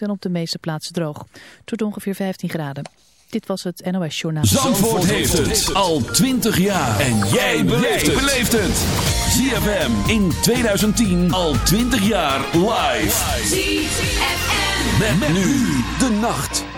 en op de meeste plaatsen droog. Het wordt ongeveer 15 graden. Dit was het NOS Journaal. Zandvoort, heeft het al 20 jaar. En jij beleeft het. ZFM in 2010 al 20 jaar live. ZFM. Met, met nu de nacht.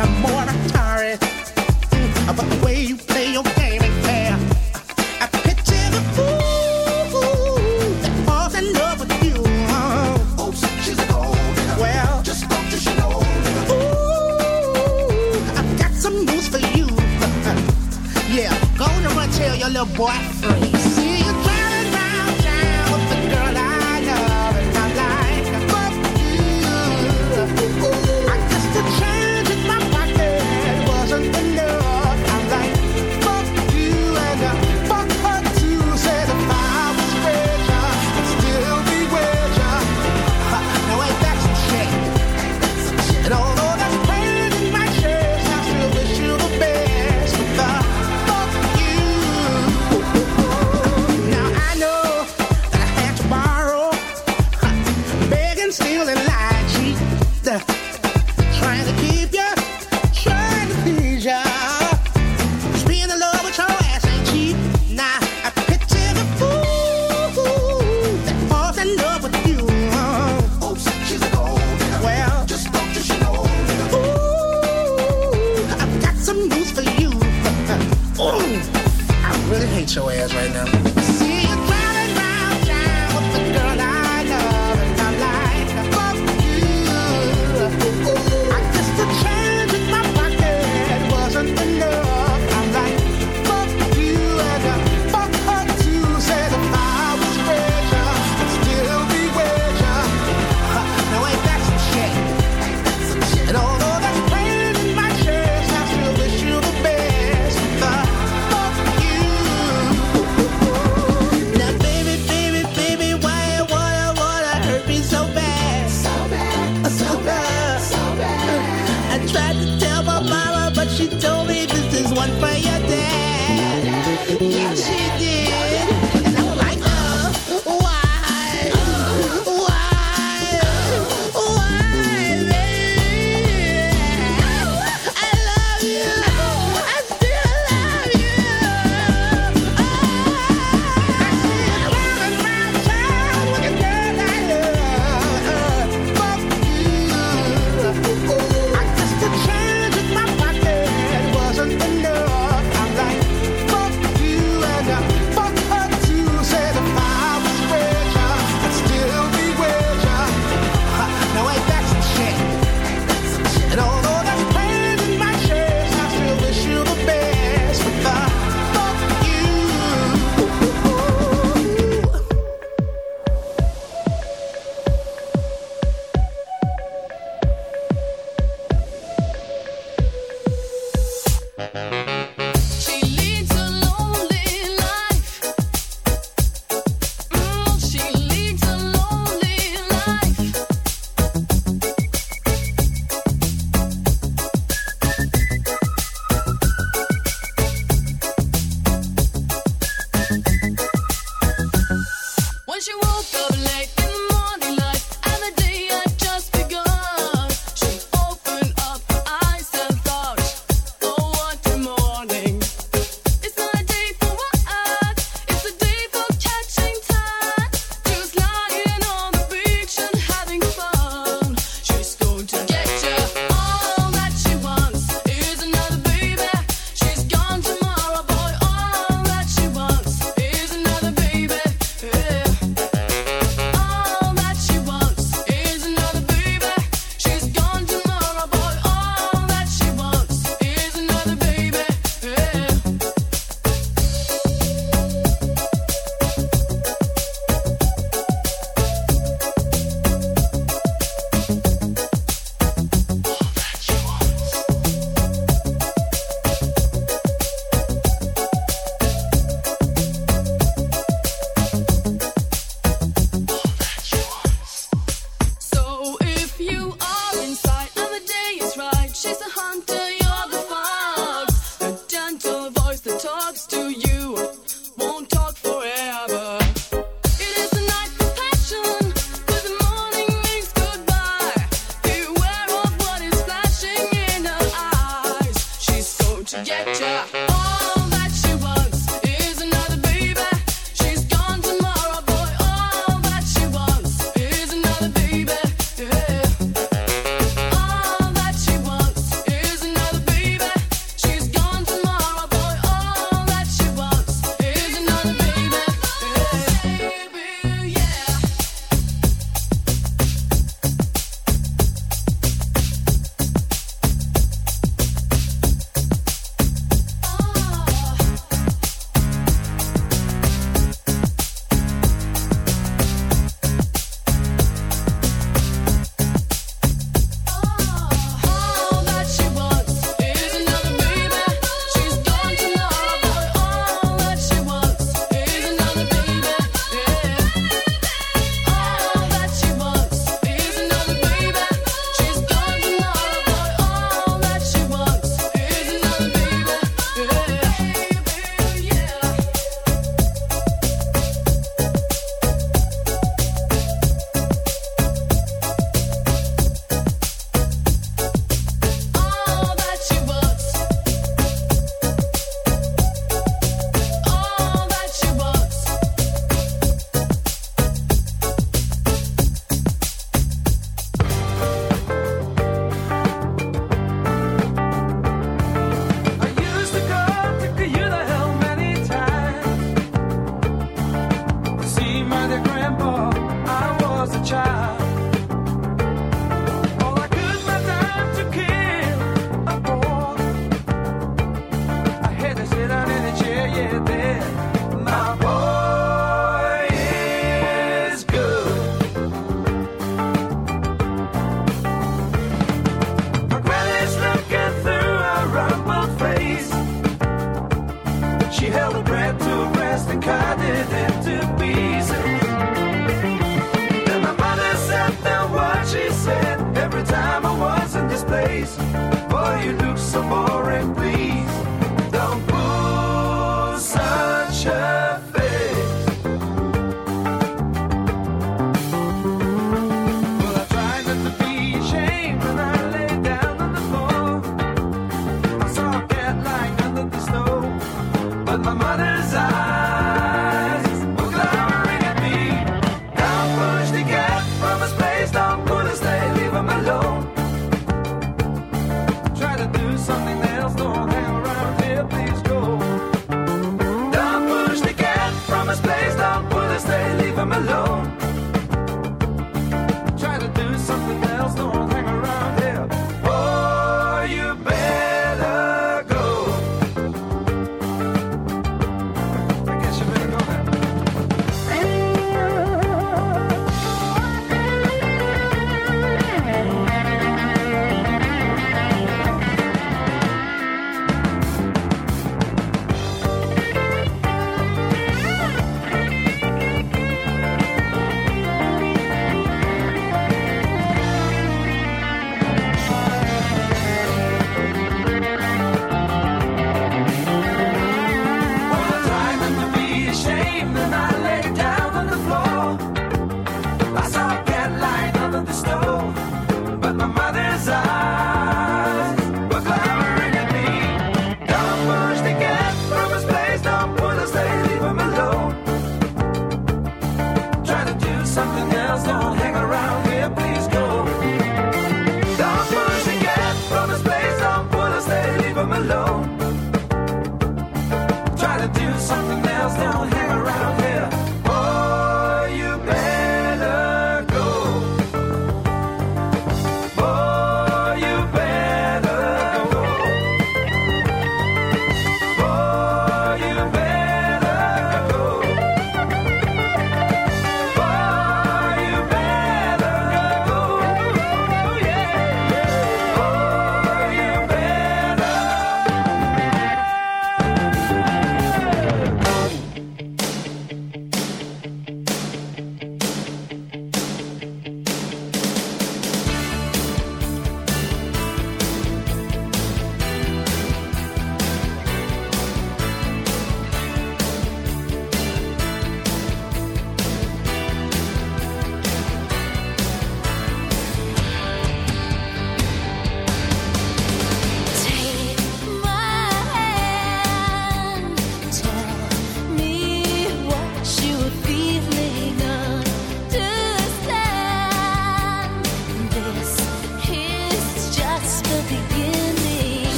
amor.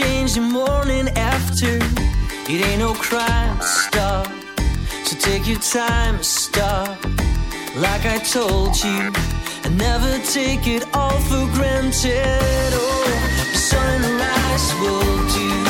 change the morning after. It ain't no crime to stop. So take your time, stop. Like I told you, I never take it all for granted. Oh, sunrise will do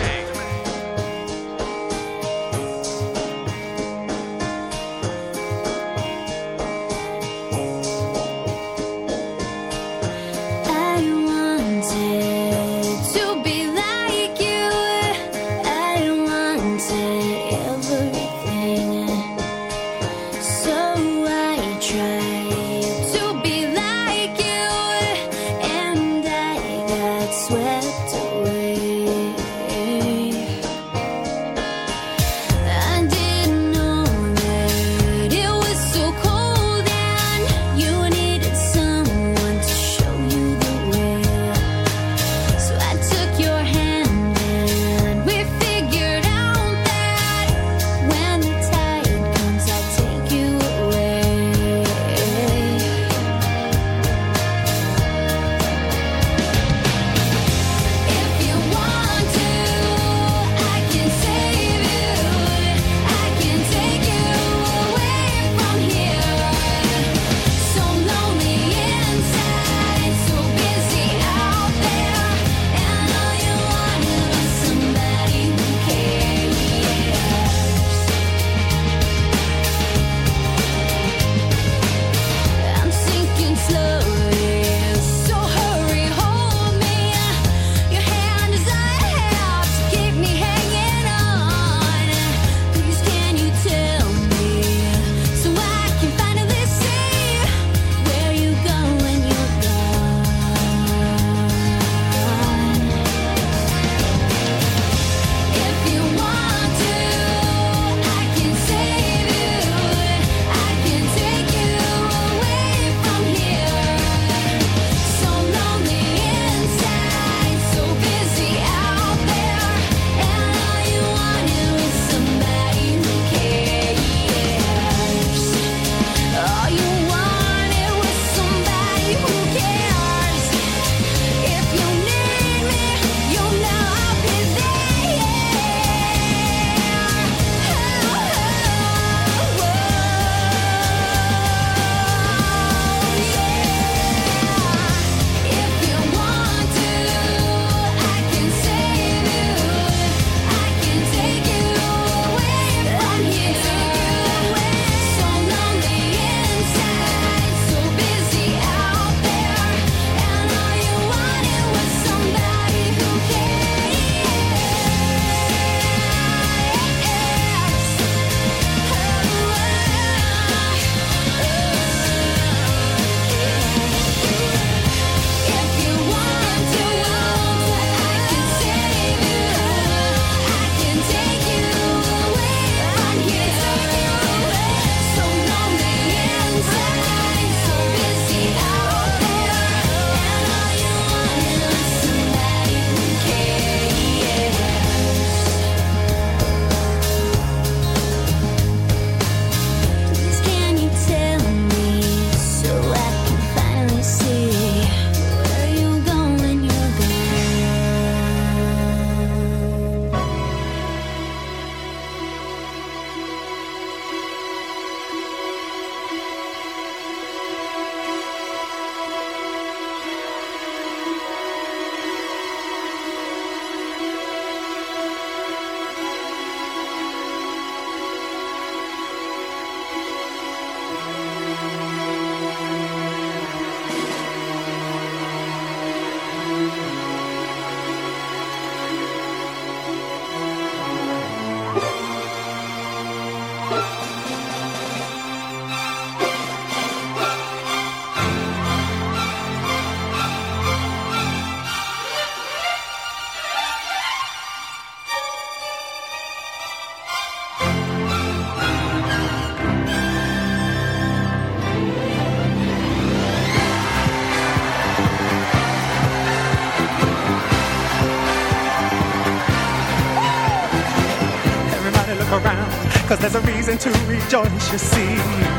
something to rejoice, you see.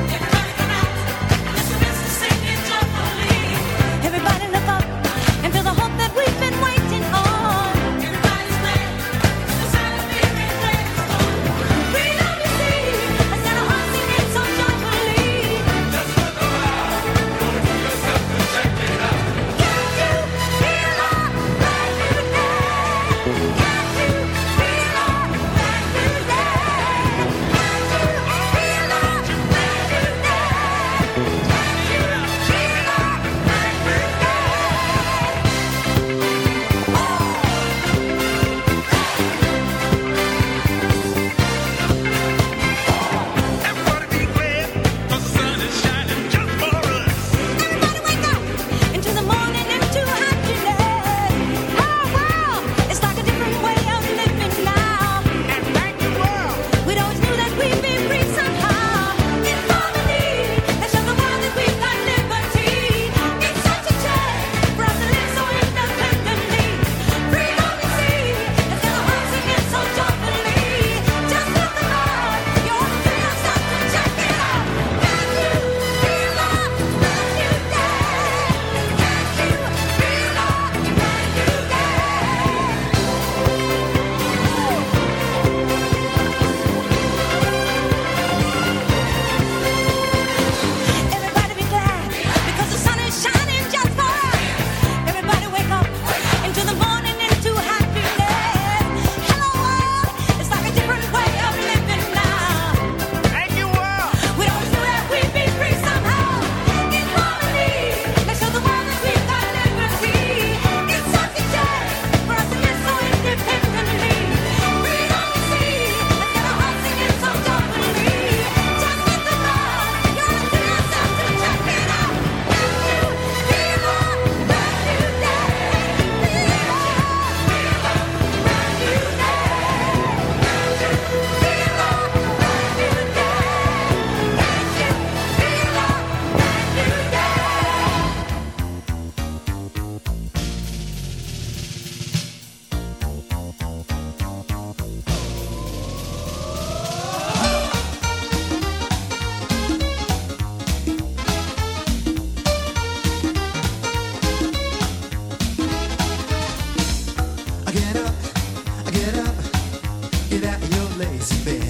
lazy.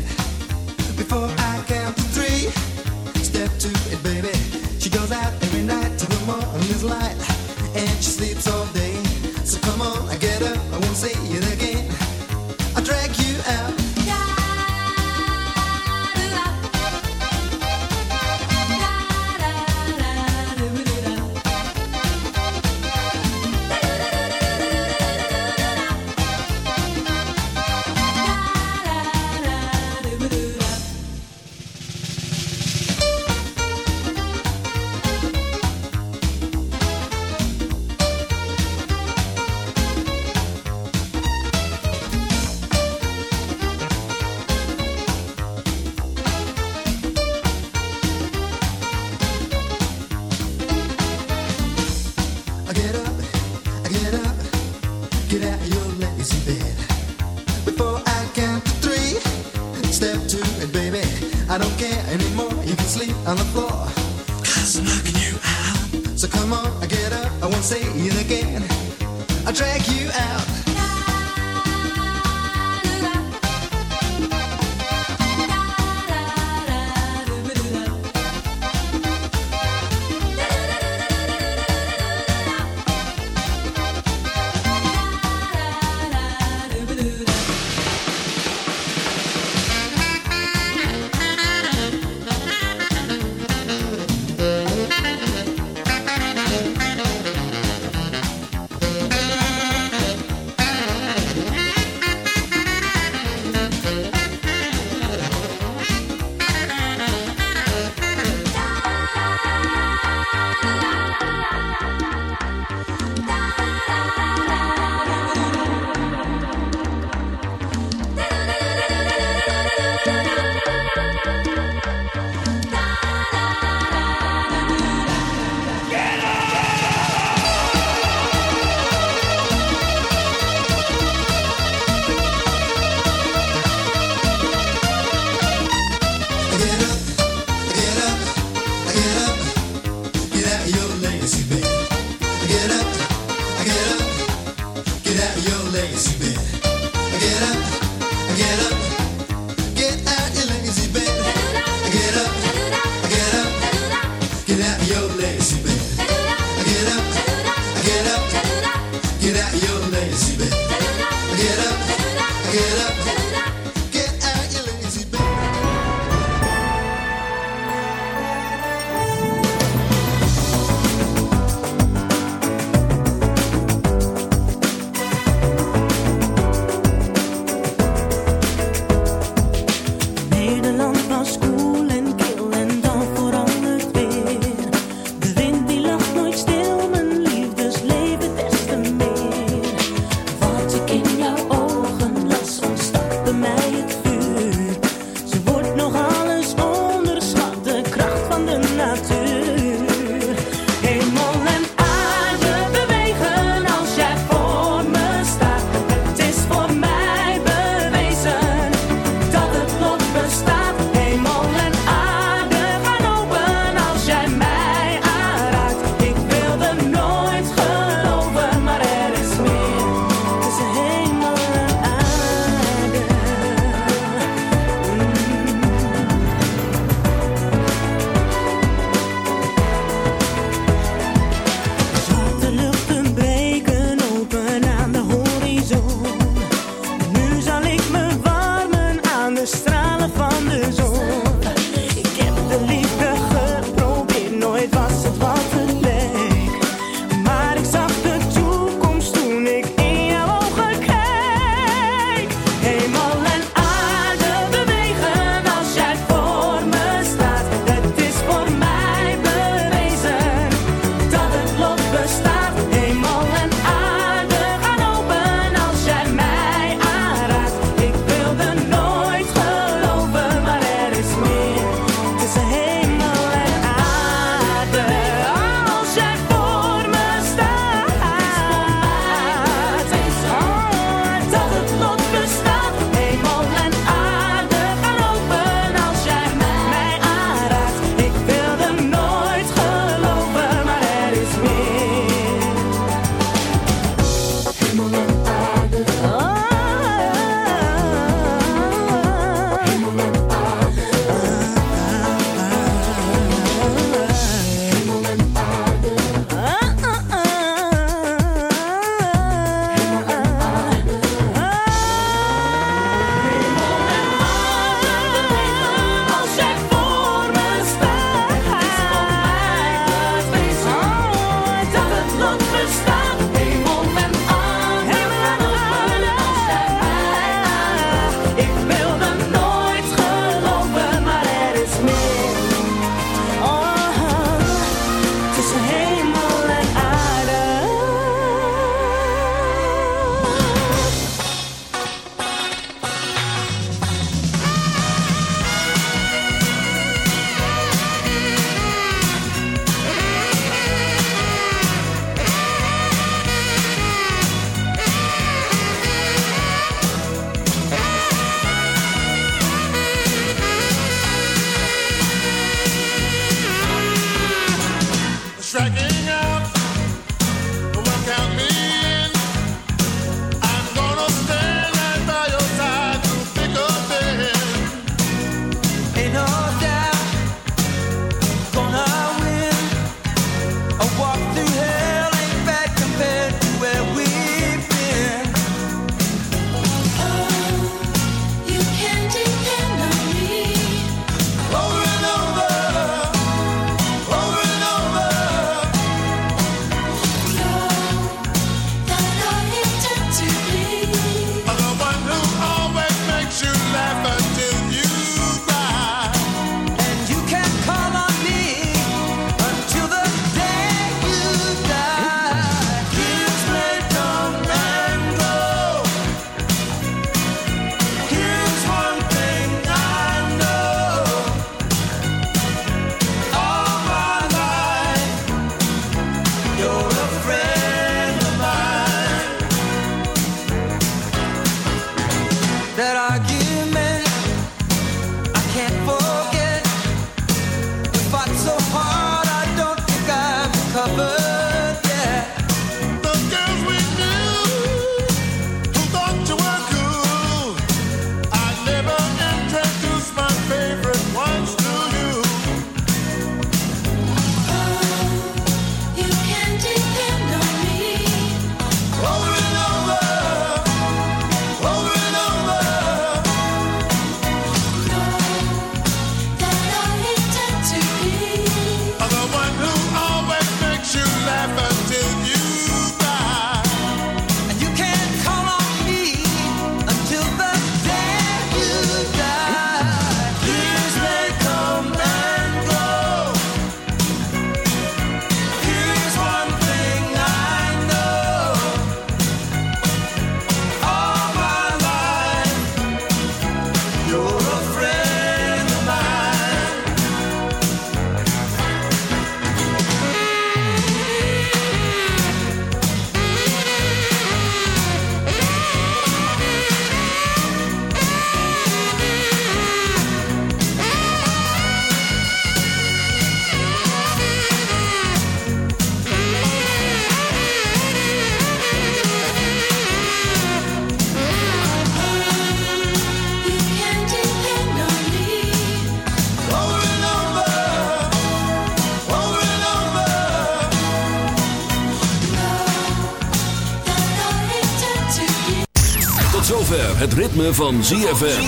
Het ritme van ZFM.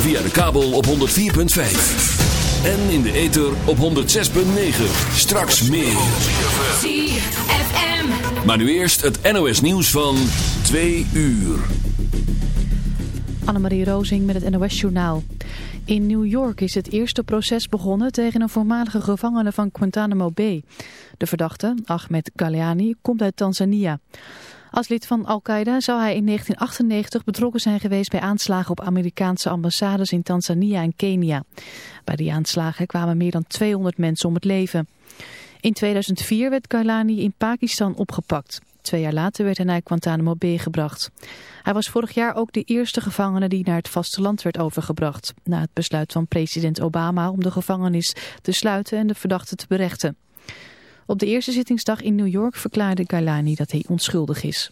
Via de kabel op 104.5. En in de ether op 106.9. Straks meer. ZFM. Maar nu eerst het NOS nieuws van 2 uur. Annemarie Rozing met het NOS-journaal. In New York is het eerste proces begonnen tegen een voormalige gevangene van Guantanamo Bay. De verdachte, Ahmed Galeani, komt uit Tanzania. Als lid van Al-Qaeda zou hij in 1998 betrokken zijn geweest bij aanslagen op Amerikaanse ambassades in Tanzania en Kenia. Bij die aanslagen kwamen meer dan 200 mensen om het leven. In 2004 werd Galeani in Pakistan opgepakt. Twee jaar later werd hij naar Guantanamo Bay gebracht. Hij was vorig jaar ook de eerste gevangene die naar het vasteland werd overgebracht. Na het besluit van president Obama om de gevangenis te sluiten en de verdachte te berechten. Op de eerste zittingsdag in New York verklaarde Galani dat hij onschuldig is.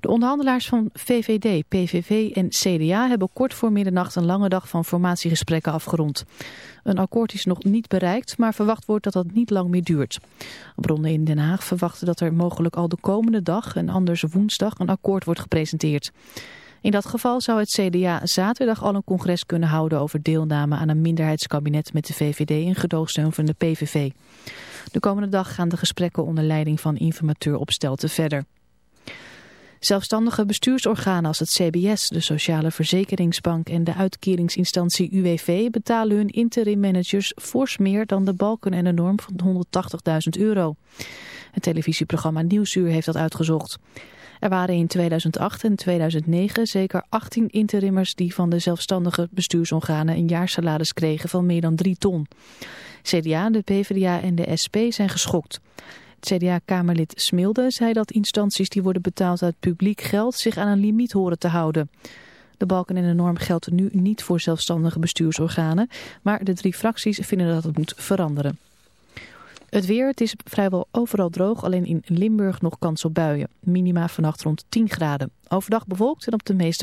De onderhandelaars van VVD, PVV en CDA hebben kort voor middernacht een lange dag van formatiegesprekken afgerond. Een akkoord is nog niet bereikt, maar verwacht wordt dat dat niet lang meer duurt. Bronnen in Den Haag verwachten dat er mogelijk al de komende dag en anders woensdag een akkoord wordt gepresenteerd. In dat geval zou het CDA zaterdag al een congres kunnen houden over deelname aan een minderheidskabinet met de VVD en gedoogsteun van de PVV. De komende dag gaan de gesprekken onder leiding van informateur Opstelten verder. Zelfstandige bestuursorganen als het CBS, de Sociale Verzekeringsbank en de uitkeringsinstantie UWV betalen hun interim managers fors meer dan de balken en de norm van 180.000 euro. Het televisieprogramma Nieuwsuur heeft dat uitgezocht. Er waren in 2008 en 2009 zeker 18 interimmers die van de zelfstandige bestuursorganen een jaarsalaris kregen van meer dan 3 ton. CDA, de PvdA en de SP zijn geschokt. CDA-kamerlid Smilde zei dat instanties die worden betaald uit publiek geld zich aan een limiet horen te houden. De balken en de norm geldt nu niet voor zelfstandige bestuursorganen, maar de drie fracties vinden dat het moet veranderen. Het weer, het is vrijwel overal droog, alleen in Limburg nog kans op buien. Minima vannacht rond 10 graden. Overdag bewolkt en op de meeste